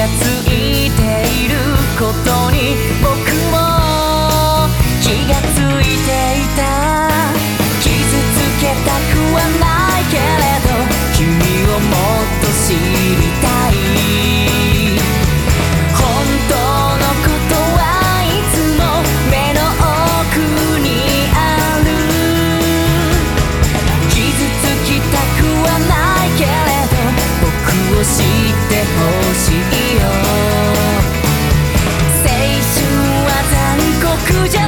がつい 그저